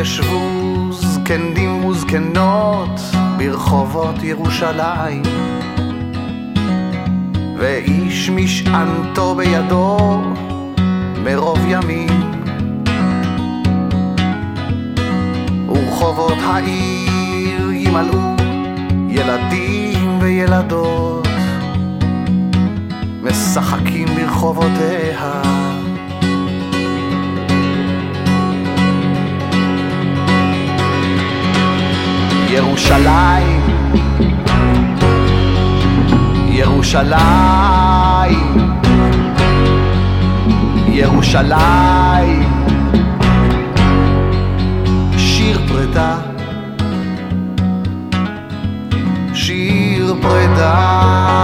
ישבו זקנים וזקנות ברחובות ירושלים ואיש משענתו בידו מרוב ימים. ורחובות העיר ימלאו ילדים וילדות משחקים ברחובותיה ירושלים. ירושלים. ירושלים. שיר פרידה. שיר פרידה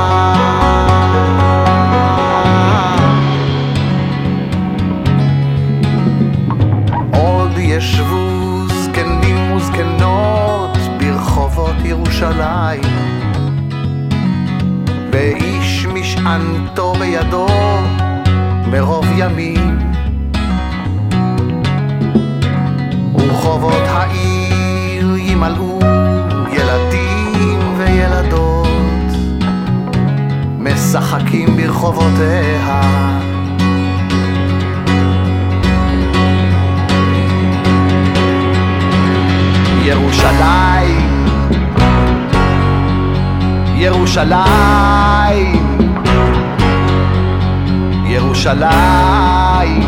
ירושלים ואיש משענתו בידו מרוב ימים. ורחובות העיר ימלאו ילדים וילדות משחקים ברחובותיה. ירושלים ירושלים. ירושלים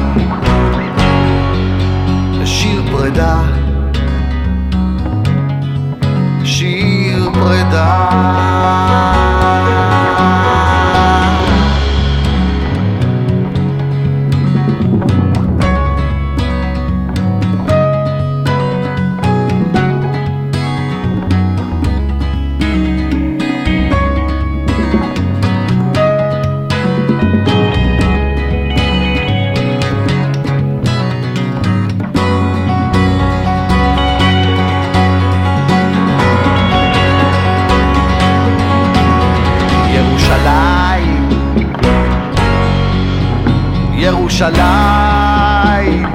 ירושלים.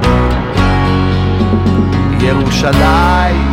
ירושלים